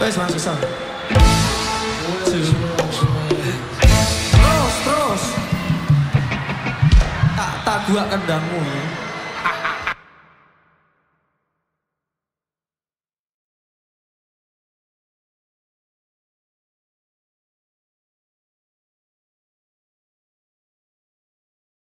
Wes Mas bisa. Terus terus. Tak tak gua kendangmu. Ya.